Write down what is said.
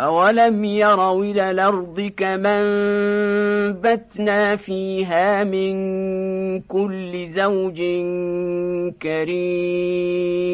أولم يروا إلى الأرض كما انبتنا فيها من كل زوج كريم